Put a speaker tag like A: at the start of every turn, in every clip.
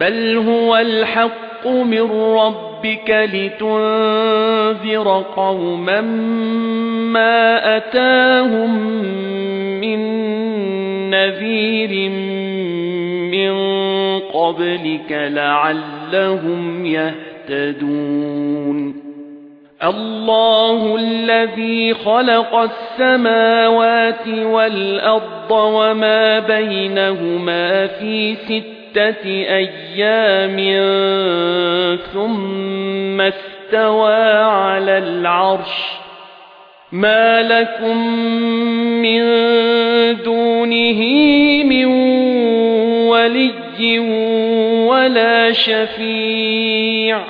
A: بل هو الحق من ربك لتنذر قوما ما أتاهم من نذير من قبلك لعلهم يهتدون الله الذي خلق السماوات والأرض وما بينهما في ستة ستة أيام ثم استوى على العرش. ما لكم من دونه من ولي ولا شفيع.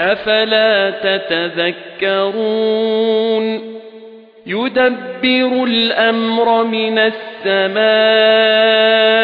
A: أفلا تتذكرون؟ يدبر الأمر من السماء.